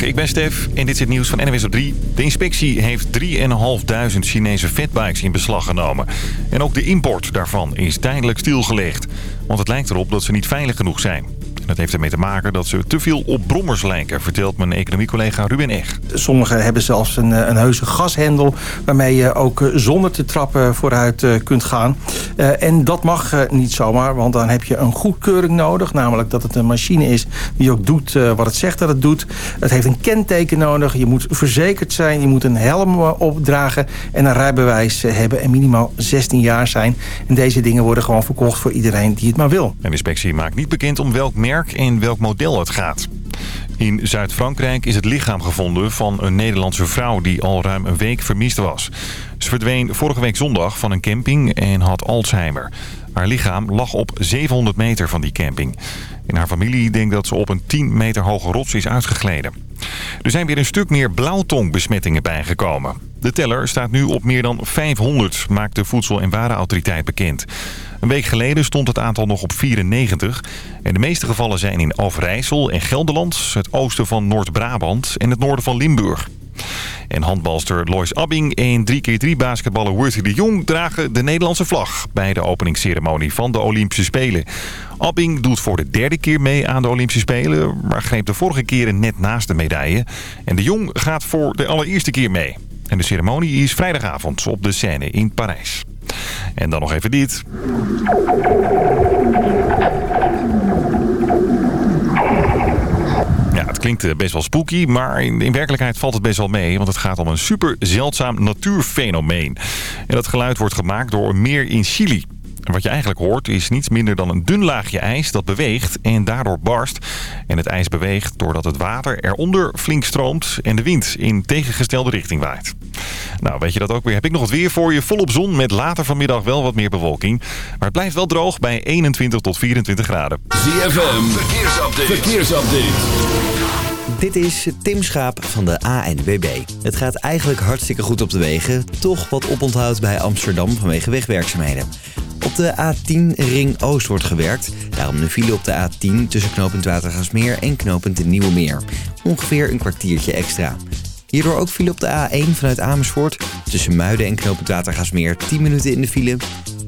Ik ben Stef en dit is het nieuws van NWS op 3. De inspectie heeft 3.500 Chinese fatbikes in beslag genomen. En ook de import daarvan is tijdelijk stilgelegd. Want het lijkt erop dat ze niet veilig genoeg zijn. Dat heeft ermee te maken dat ze te veel op brommers lijken, vertelt mijn economiecollega Ruben Eg. Sommigen hebben zelfs een, een heuse gashendel waarmee je ook zonder te trappen vooruit kunt gaan. En dat mag niet zomaar, want dan heb je een goedkeuring nodig. Namelijk dat het een machine is die ook doet wat het zegt dat het doet. Het heeft een kenteken nodig, je moet verzekerd zijn, je moet een helm opdragen en een rijbewijs hebben en minimaal 16 jaar zijn. En deze dingen worden gewoon verkocht voor iedereen die het maar wil. De inspectie maakt niet bekend om welk merk en welk model het gaat. In Zuid-Frankrijk is het lichaam gevonden van een Nederlandse vrouw die al ruim een week vermist was. Ze verdween vorige week zondag van een camping en had Alzheimer. Haar lichaam lag op 700 meter van die camping. En haar familie denkt dat ze op een 10 meter hoge rots is uitgegleden. Er zijn weer een stuk meer blauwtongbesmettingen bijgekomen. De teller staat nu op meer dan 500, maakt de Voedsel- en Warenautoriteit bekend. Een week geleden stond het aantal nog op 94. En de meeste gevallen zijn in Overijssel en Gelderland, het oosten van Noord-Brabant en het noorden van Limburg. En handbalster Lois Abbing en 3x3 basketballer Worthy de Jong dragen de Nederlandse vlag bij de openingsceremonie van de Olympische Spelen. Abbing doet voor de derde keer mee aan de Olympische Spelen, maar greep de vorige keren net naast de medaille. En de Jong gaat voor de allereerste keer mee. En de ceremonie is vrijdagavond op de scène in Parijs. En dan nog even dit. Ja, het klinkt eh, best wel spooky, maar in, in, werkelijkheid valt het best wel mee. Want het gaat om een super zeldzaam natuurfenomeen. En dat geluid wordt gemaakt door een meer in Chili. En wat je eigenlijk hoort is niets minder dan een dun laagje ijs dat beweegt en daardoor barst. En het ijs beweegt doordat het water eronder flink stroomt en de wind in tegengestelde richting waait. Nou, weet je dat ook weer? Heb ik nog het weer voor je. Volop zon met later vanmiddag wel wat meer bewolking. Maar het blijft wel droog bij 21 tot 24 graden. ZFM, verkeersupdate. verkeersupdate. Dit is Tim Schaap van de ANWB. Het gaat eigenlijk hartstikke goed op de wegen. Toch wat oponthoud bij Amsterdam vanwege wegwerkzaamheden. Op de A10 Ring Oost wordt gewerkt. Daarom de file op de A10 tussen knooppunt Watergasmeer en knooppunt de Nieuwe Meer. Ongeveer een kwartiertje extra. Hierdoor ook file op de A1 vanuit Amersfoort. Tussen Muiden en knooppunt Watergasmeer 10 minuten in de file.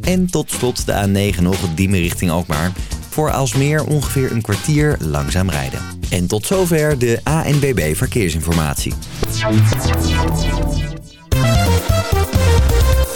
En tot slot de A9 nog Diemen richting Alkmaar. Voor Alsmeer ongeveer een kwartier langzaam rijden. En tot zover de ANBB Verkeersinformatie.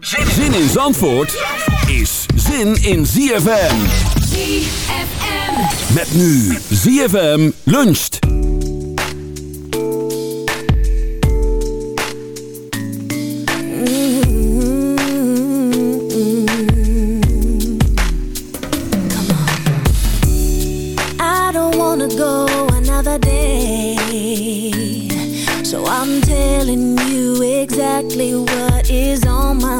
Zin in Zandvoort is zin in ZFM. ZFM. Met nu ZFM luncht. I don't wanna go another day. So I'm telling you exactly what is on my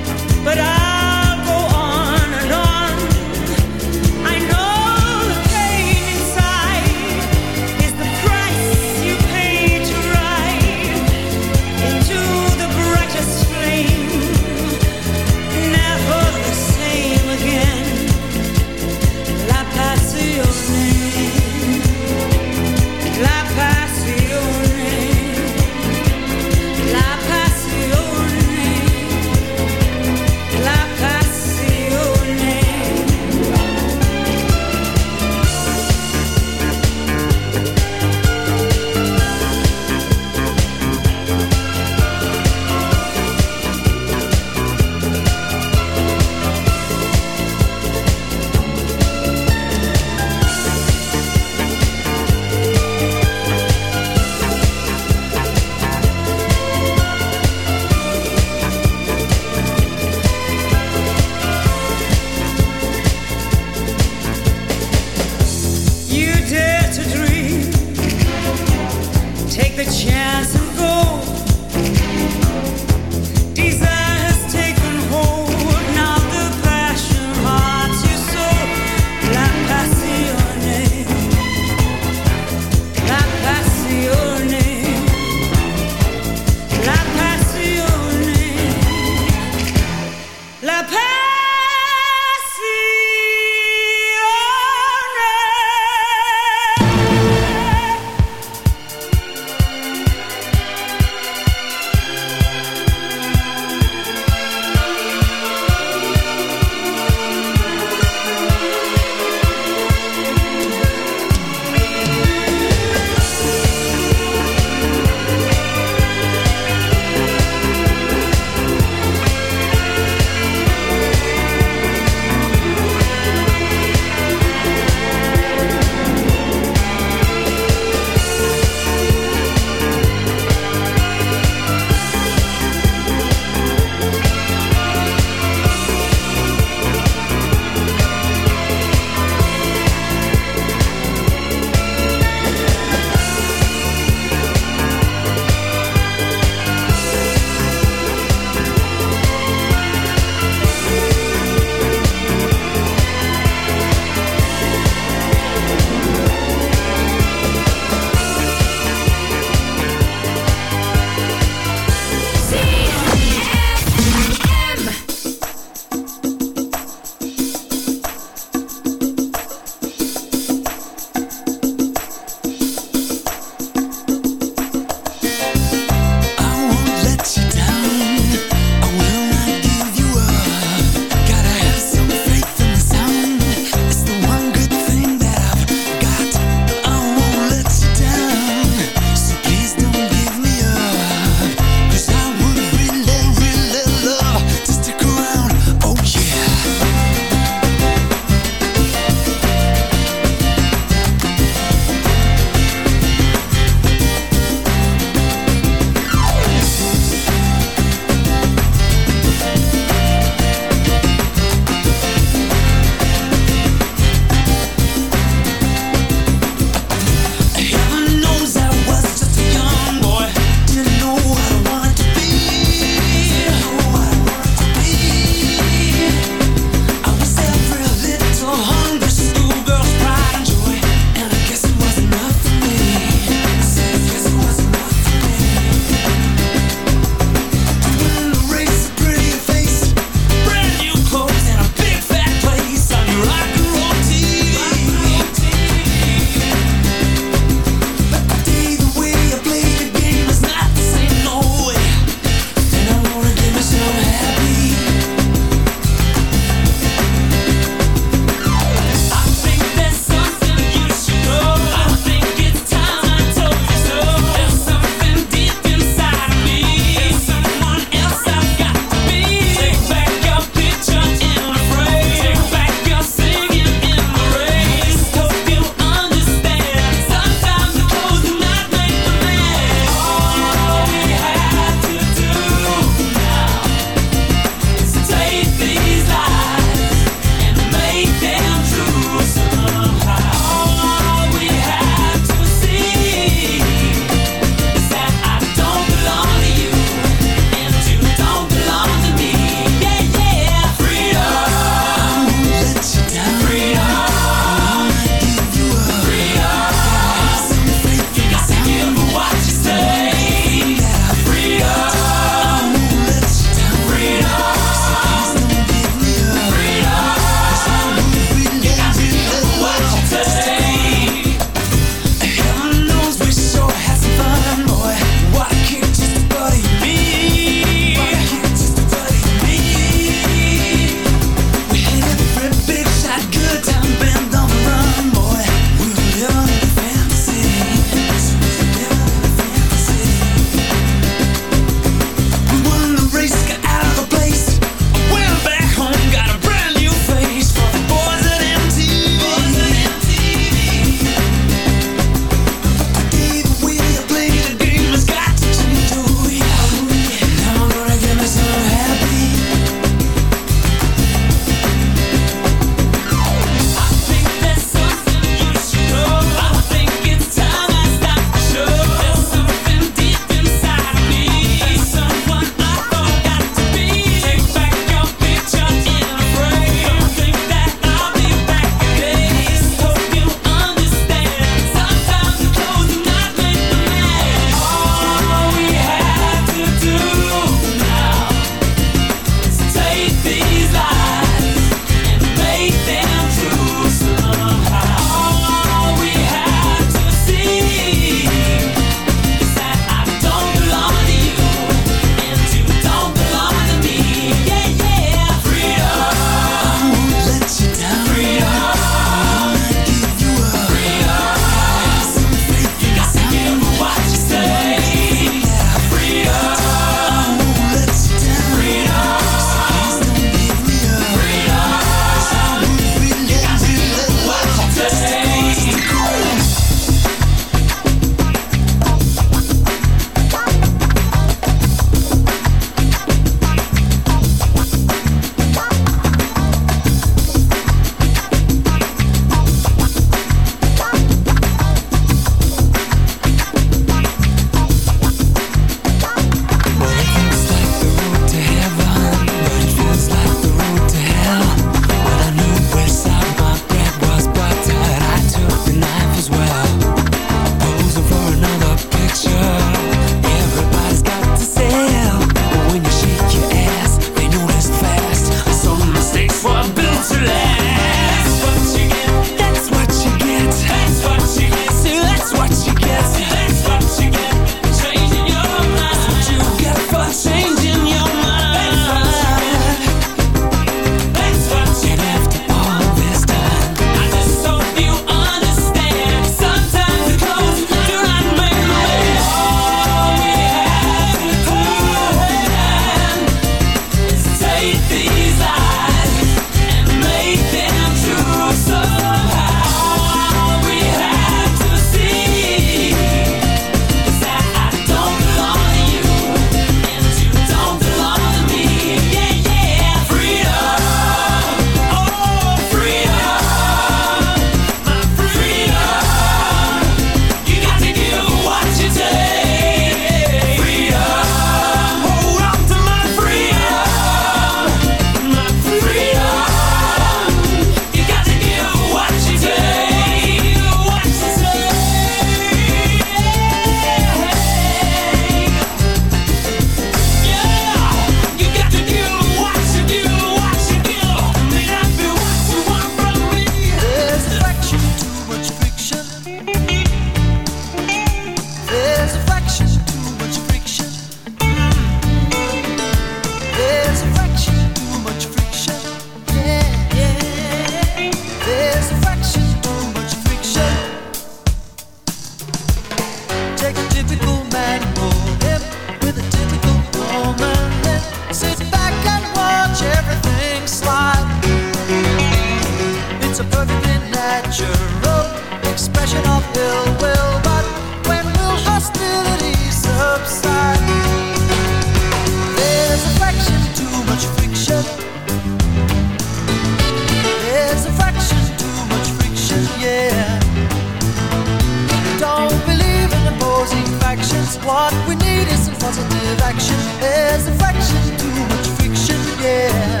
What we need is some positive action. There's a fraction too much friction, yeah.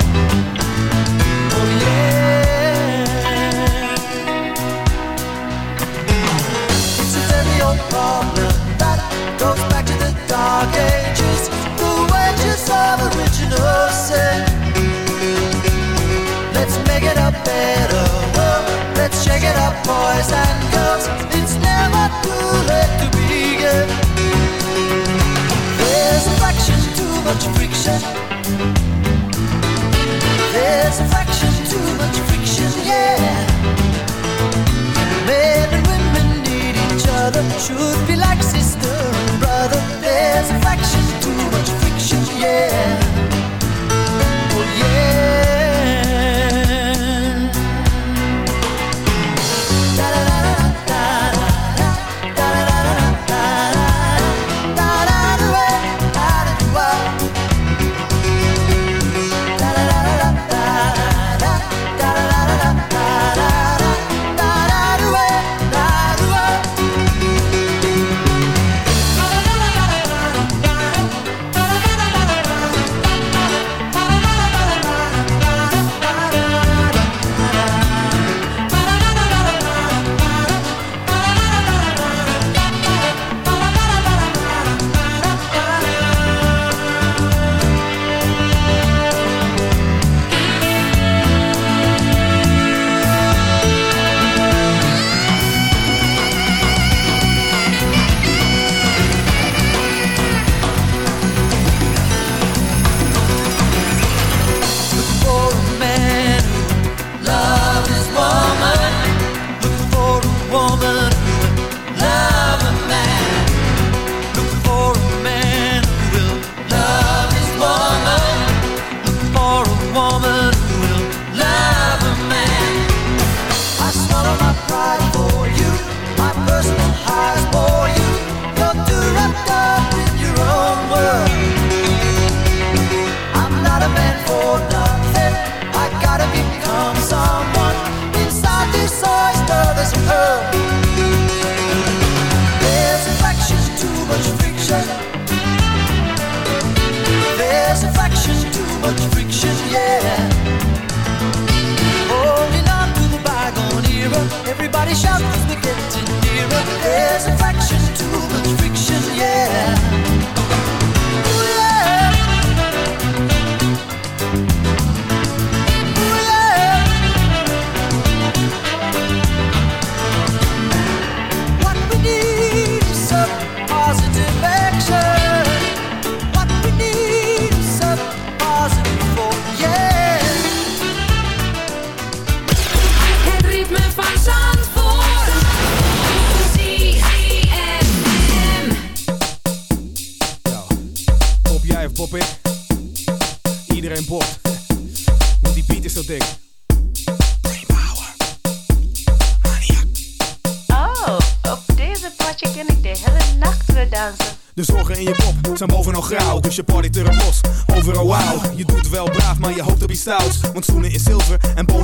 Oh yeah. It's a very old problem that goes back to the dark ages. The wages of original sin. Let's make it a better world. Let's shake it up, boys and girls. It's never too late to begin. Fraction too much friction. There's a fraction too much friction, yeah. Men and women need each other. Should be like sister and brother. There's a fraction too much friction, yeah. Oh yeah.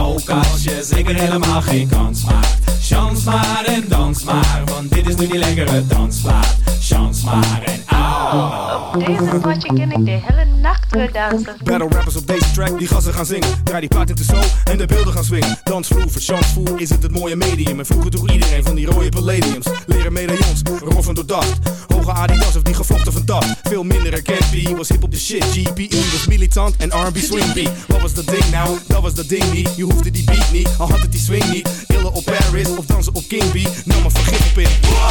ook als je zeker helemaal geen kans maakt. Chans maar en dans maar, want dit is nu die lekkere dansmaat. Chans maar en au. Op deze potje ken ik de hele nacht weer dansen. Battle rappers op deze track, die gassen gaan zingen. Draai die plaat in de zo en de beelden gaan swingen. Dansvloer, verchansvoer, is het het mooie medium. En vroeger droeg iedereen van die rode palladiums. Leren medaillons, roffen door dacht. Hoge Adidas of die gevlochten van dat. Veel minder herkend, B was hip op de shit. GPE was militant en R&B swing B. Wat was dat ding nou? Dat was dat ding niet. Hoefde die beat niet, al had het die swing niet. Illen op Paris of dansen op King B. Nam maar vergif op in.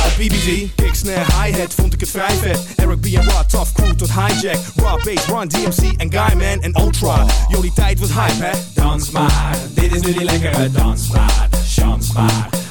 Op BBG, kick, snare, hi-hat, vond ik het vrij vet. Eric B en Rod, tough crew tot hijack. Raw bass, Run, DMC en Guyman en Ultra. Die tijd was hype, hè? Dans maar, dit is nu die lekkere dansplaat. Chans maar,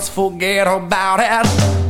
Let's forget about it.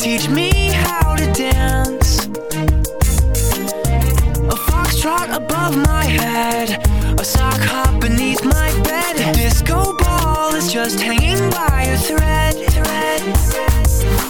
Teach me how to dance. A foxtrot above my head A sock hop beneath my bed. A disco ball is just hanging by a thread, thread.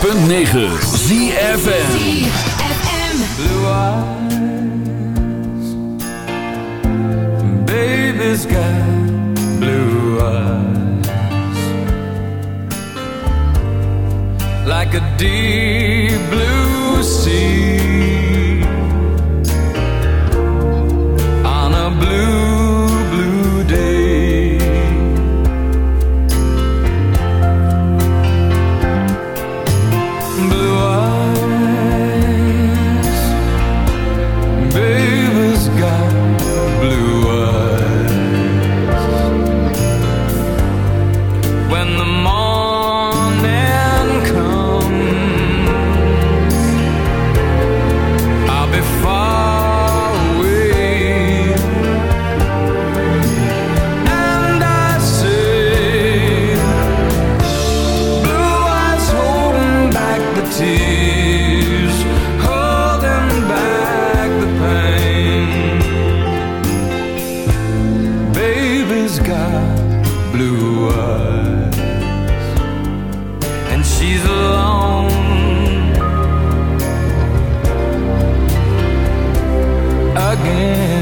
106.9 ZFN blue eyes, and she's alone. Again.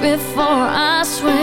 Before I swim.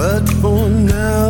But for now